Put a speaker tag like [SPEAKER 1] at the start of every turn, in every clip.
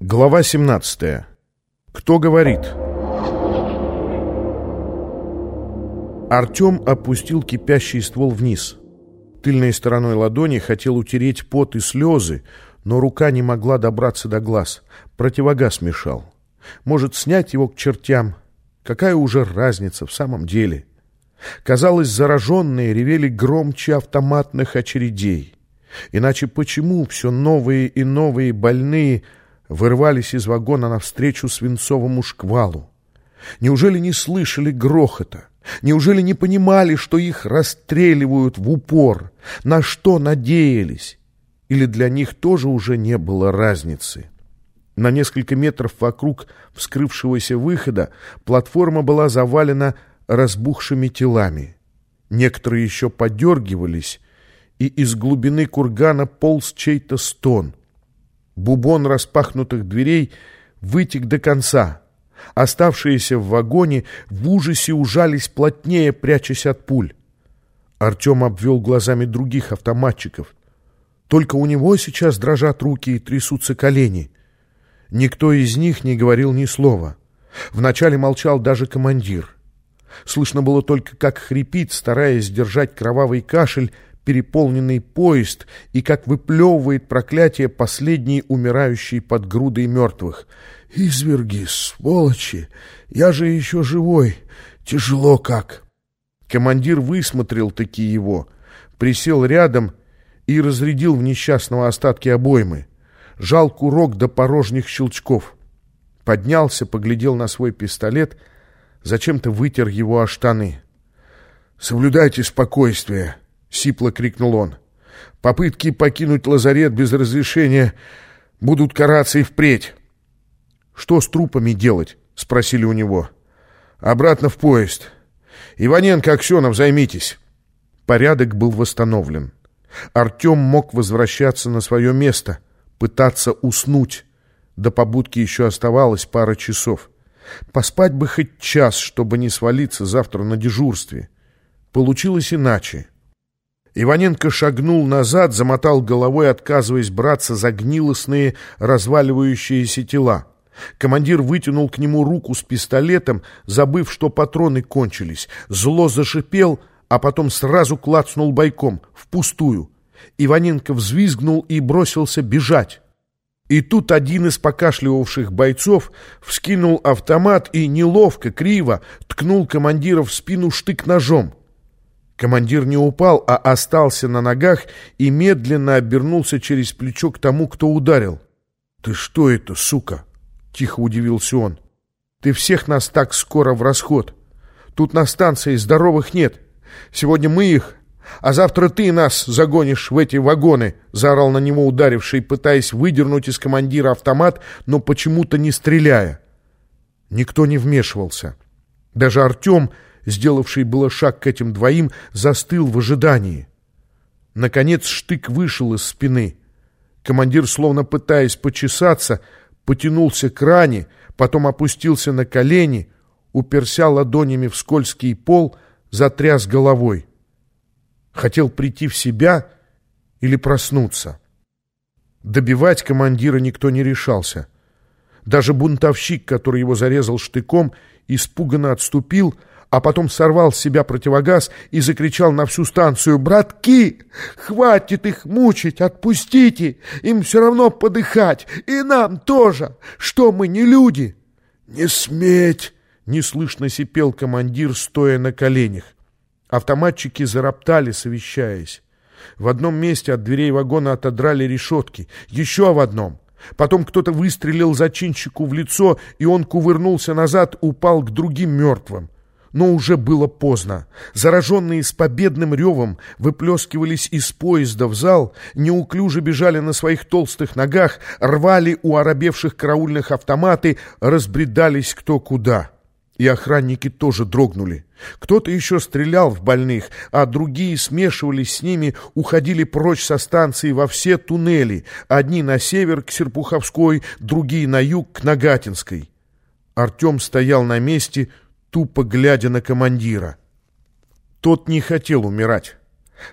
[SPEAKER 1] Глава 17. Кто говорит? Артем опустил кипящий ствол вниз. Тыльной стороной ладони хотел утереть пот и слезы, но рука не могла добраться до глаз. Противогаз мешал. Может, снять его к чертям? Какая уже разница в самом деле? Казалось, зараженные ревели громче автоматных очередей. Иначе почему все новые и новые больные вырвались из вагона навстречу свинцовому шквалу? Неужели не слышали грохота? Неужели не понимали, что их расстреливают в упор? На что надеялись? Или для них тоже уже не было разницы? На несколько метров вокруг вскрывшегося выхода платформа была завалена разбухшими телами. Некоторые еще подергивались, и из глубины кургана полз чей-то стон. Бубон распахнутых дверей вытек до конца. Оставшиеся в вагоне в ужасе ужались плотнее, прячась от пуль. Артем обвел глазами других автоматчиков. Только у него сейчас дрожат руки и трясутся колени. Никто из них не говорил ни слова. Вначале молчал даже командир. Слышно было только, как хрипит, стараясь сдержать кровавый кашель, переполненный поезд и как выплевывает проклятие последний умирающий под грудой мертвых. «Изверги, сволочи! Я же еще живой! Тяжело как!» Командир высмотрел таки его, присел рядом и разрядил в несчастного остатки обоймы. Жал курок до порожних щелчков. Поднялся, поглядел на свой пистолет, зачем-то вытер его о штаны. «Соблюдайте спокойствие!» — сипло крикнул он. «Попытки покинуть лазарет без разрешения будут караться и впредь». «Что с трупами делать?» — спросили у него. «Обратно в поезд. Иваненко, Аксенов, займитесь». Порядок был восстановлен. Артем мог возвращаться на свое место, пытаться уснуть. До побудки еще оставалось пара часов. Поспать бы хоть час, чтобы не свалиться завтра на дежурстве. Получилось иначе. Иваненко шагнул назад, замотал головой, отказываясь браться за гнилостные, разваливающиеся тела. Командир вытянул к нему руку с пистолетом, забыв, что патроны кончились. Зло зашипел, а потом сразу клацнул бойком, впустую. Иваненко взвизгнул и бросился бежать. И тут один из покашливавших бойцов вскинул автомат и неловко, криво ткнул командира в спину штык-ножом. Командир не упал, а остался на ногах и медленно обернулся через плечо к тому, кто ударил. «Ты что это, сука?» — тихо удивился он. «Ты всех нас так скоро в расход. Тут на станции здоровых нет. Сегодня мы их, а завтра ты нас загонишь в эти вагоны!» — заорал на него ударивший, пытаясь выдернуть из командира автомат, но почему-то не стреляя. Никто не вмешивался. Даже Артем сделавший было шаг к этим двоим, застыл в ожидании. Наконец штык вышел из спины. Командир, словно пытаясь почесаться, потянулся к ране, потом опустился на колени, уперся ладонями в скользкий пол, затряс головой. Хотел прийти в себя или проснуться. Добивать командира никто не решался. Даже бунтовщик, который его зарезал штыком, испуганно отступил, а потом сорвал с себя противогаз и закричал на всю станцию «Братки, хватит их мучить, отпустите! Им все равно подыхать, и нам тоже! Что мы, не люди?» «Не сметь!» — неслышно сипел командир, стоя на коленях. Автоматчики зароптали, совещаясь. В одном месте от дверей вагона отодрали решетки, еще в одном — Потом кто-то выстрелил зачинщику в лицо, и он кувырнулся назад, упал к другим мертвым. Но уже было поздно. Зараженные с победным ревом выплескивались из поезда в зал, неуклюже бежали на своих толстых ногах, рвали у оробевших караульных автоматы, разбредались кто куда. И охранники тоже дрогнули. Кто-то еще стрелял в больных, а другие смешивались с ними, уходили прочь со станции во все туннели, одни на север к Серпуховской, другие на юг к Нагатинской. Артем стоял на месте, тупо глядя на командира. Тот не хотел умирать.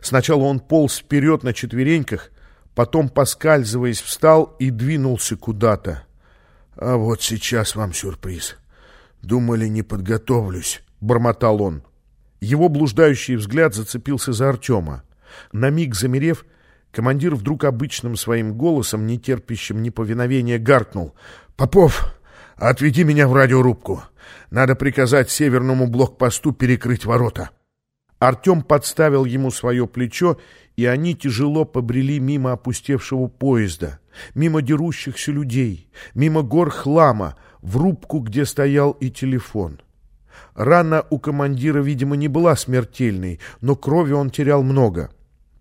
[SPEAKER 1] Сначала он полз вперед на четвереньках, потом, поскальзываясь, встал и двинулся куда-то. А вот сейчас вам сюрприз. Думали, не подготовлюсь, бормотал он. Его блуждающий взгляд зацепился за Артема. На миг замерев, командир вдруг обычным своим голосом, не терпящим неповиновения, гаркнул. «Попов, отведи меня в радиорубку. Надо приказать северному блокпосту перекрыть ворота». Артем подставил ему свое плечо, и они тяжело побрели мимо опустевшего поезда, мимо дерущихся людей, мимо гор хлама, в рубку, где стоял и телефон. Рана у командира, видимо, не была смертельной, но крови он терял много.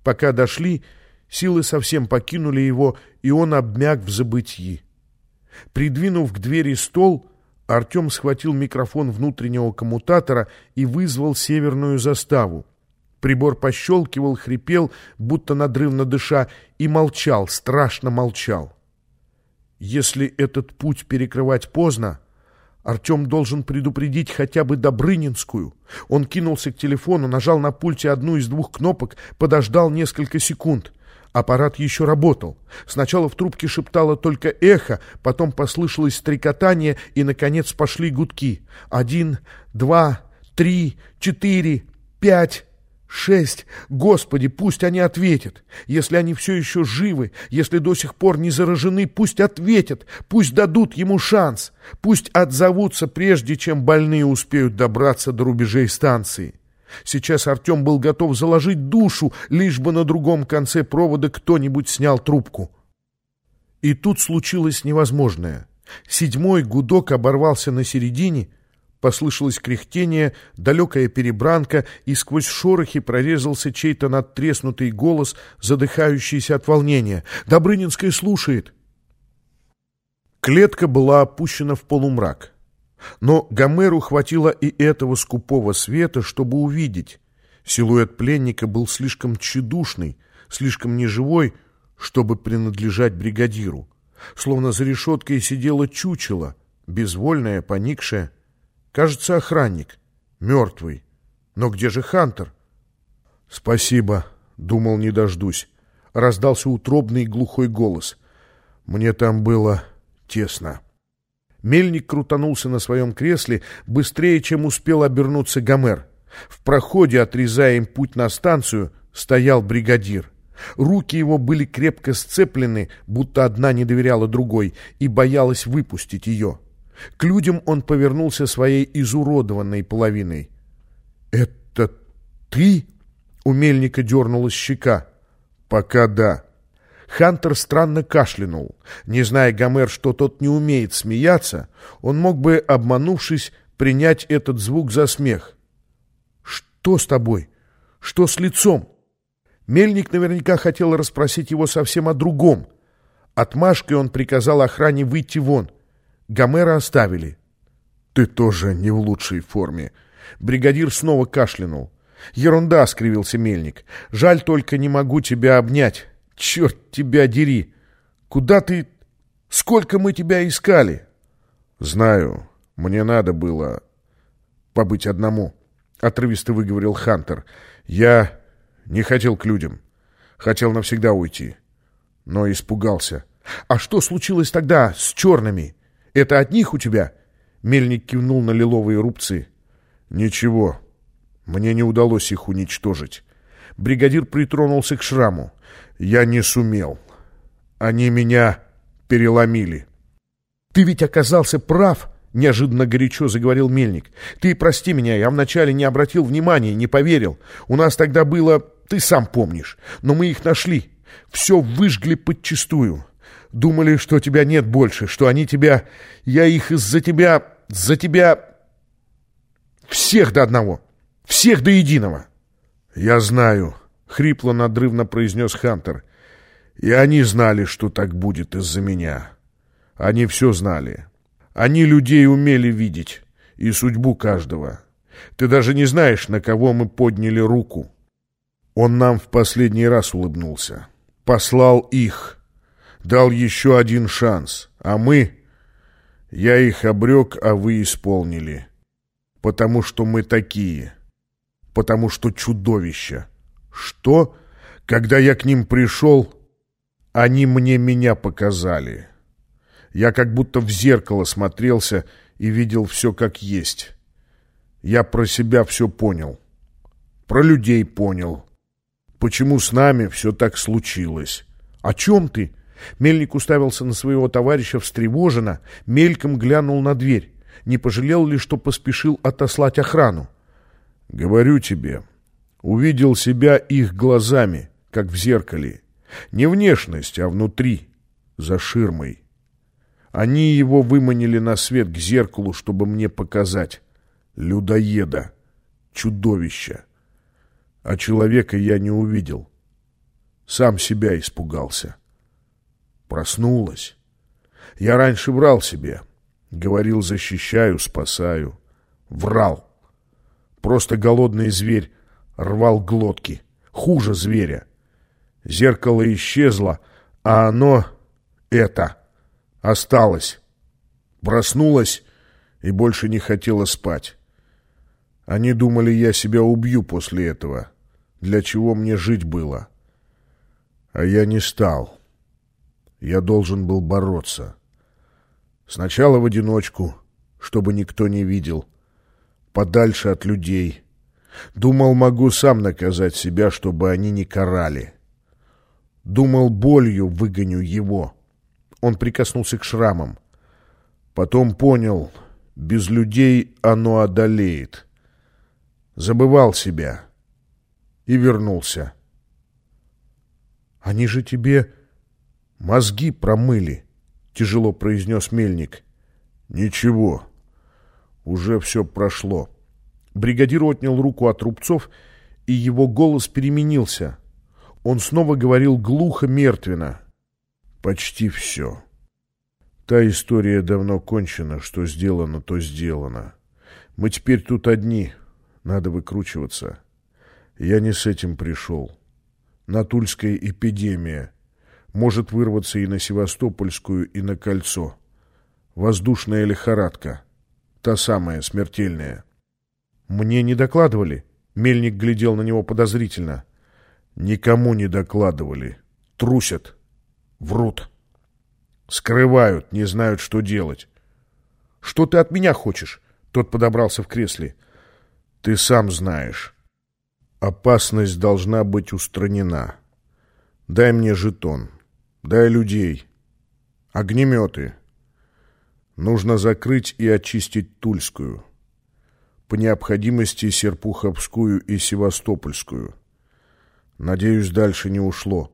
[SPEAKER 1] Пока дошли, силы совсем покинули его, и он обмяк в забытии. Придвинув к двери стол, Артем схватил микрофон внутреннего коммутатора и вызвал северную заставу. Прибор пощелкивал, хрипел, будто надрывно дыша, и молчал, страшно молчал. Если этот путь перекрывать поздно, Артем должен предупредить хотя бы Добрынинскую. Он кинулся к телефону, нажал на пульте одну из двух кнопок, подождал несколько секунд. Аппарат еще работал. Сначала в трубке шептало только эхо, потом послышалось стрекотание, и, наконец, пошли гудки. Один, два, три, четыре, пять... Шесть. Господи, пусть они ответят. Если они все еще живы, если до сих пор не заражены, пусть ответят, пусть дадут ему шанс, пусть отзовутся, прежде чем больные успеют добраться до рубежей станции. Сейчас Артем был готов заложить душу, лишь бы на другом конце провода кто-нибудь снял трубку. И тут случилось невозможное. Седьмой гудок оборвался на середине — Послышалось кряхтение, далекая перебранка, и сквозь шорохи прорезался чей-то надтреснутый голос, задыхающийся от волнения. «Добрынинская слушает!» Клетка была опущена в полумрак. Но Гомеру хватило и этого скупого света, чтобы увидеть. Силуэт пленника был слишком тщедушный, слишком неживой, чтобы принадлежать бригадиру. Словно за решеткой сидело чучело, безвольное, поникшее. Кажется, охранник. Мертвый. Но где же Хантер? Спасибо, думал, не дождусь. Раздался утробный глухой голос. Мне там было тесно. Мельник крутанулся на своем кресле быстрее, чем успел обернуться Гомер. В проходе, отрезая им путь на станцию, стоял бригадир. Руки его были крепко сцеплены, будто одна не доверяла другой, и боялась выпустить ее. К людям он повернулся своей изуродованной половиной. «Это ты?» — у мельника дернулась щека. «Пока да». Хантер странно кашлянул. Не зная Гомер, что тот не умеет смеяться, он мог бы, обманувшись, принять этот звук за смех. «Что с тобой? Что с лицом?» Мельник наверняка хотел расспросить его совсем о другом. Отмашкой он приказал охране выйти вон — Гомера оставили. Ты тоже не в лучшей форме. Бригадир снова кашлянул. Ерунда, скривился мельник. Жаль только не могу тебя обнять. Черт тебя дери. Куда ты... Сколько мы тебя искали? Знаю. Мне надо было побыть одному. Отрывисто выговорил Хантер. Я не хотел к людям. Хотел навсегда уйти. Но испугался. А что случилось тогда с черными? Это от них у тебя?» Мельник кивнул на лиловые рубцы. «Ничего. Мне не удалось их уничтожить». Бригадир притронулся к шраму. «Я не сумел. Они меня переломили». «Ты ведь оказался прав!» — неожиданно горячо заговорил Мельник. «Ты прости меня, я вначале не обратил внимания, не поверил. У нас тогда было... Ты сам помнишь. Но мы их нашли. Все выжгли подчистую. Думали, что тебя нет больше, что они тебя... Я их из-за тебя... За тебя... Всех до одного. Всех до единого. Я знаю, — хрипло надрывно произнес Хантер. И они знали, что так будет из-за меня. Они все знали. Они людей умели видеть. И судьбу каждого. Ты даже не знаешь, на кого мы подняли руку. Он нам в последний раз улыбнулся. Послал их дал еще один шанс, а мы... Я их обрек, а вы исполнили. Потому что мы такие. Потому что чудовища. Что? Когда я к ним пришел, они мне меня показали. Я как будто в зеркало смотрелся и видел все как есть. Я про себя все понял. Про людей понял. Почему с нами все так случилось? О чем ты? Мельник уставился на своего товарища встревоженно, мельком глянул на дверь. Не пожалел ли, что поспешил отослать охрану? Говорю тебе, увидел себя их глазами, как в зеркале. Не внешность, а внутри, за ширмой. Они его выманили на свет к зеркалу, чтобы мне показать. Людоеда, чудовища. А человека я не увидел. Сам себя испугался. Проснулась. Я раньше врал себе. Говорил, защищаю, спасаю. Врал. Просто голодный зверь рвал глотки. Хуже зверя. Зеркало исчезло, а оно, это, осталось. Проснулась и больше не хотела спать. Они думали, я себя убью после этого. Для чего мне жить было? А я не стал. Я должен был бороться. Сначала в одиночку, чтобы никто не видел. Подальше от людей. Думал, могу сам наказать себя, чтобы они не карали. Думал, болью выгоню его. Он прикоснулся к шрамам. Потом понял, без людей оно одолеет. Забывал себя. И вернулся. «Они же тебе мозги промыли», — тяжело произнес мельник. «Ничего, уже все прошло». Бригадир отнял руку от рубцов, и его голос переменился — он снова говорил глухо, мертвенно. «Почти все. Та история давно кончена, что сделано, то сделано. Мы теперь тут одни, надо выкручиваться. Я не с этим пришел. Натульская эпидемия. Может вырваться и на Севастопольскую, и на Кольцо. Воздушная лихорадка. Та самая, смертельная». «Мне не докладывали?» Мельник глядел на него подозрительно. Никому не докладывали. Трусят. Врут. Скрывают, не знают, что делать. «Что ты от меня хочешь?» Тот подобрался в кресле. «Ты сам знаешь. Опасность должна быть устранена. Дай мне жетон. Дай людей. Огнеметы. Нужно закрыть и очистить Тульскую. По необходимости Серпуховскую и Севастопольскую». Надеюсь, дальше не ушло.